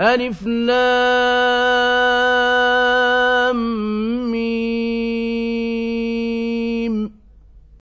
ألف لام.